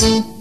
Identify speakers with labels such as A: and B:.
A: Música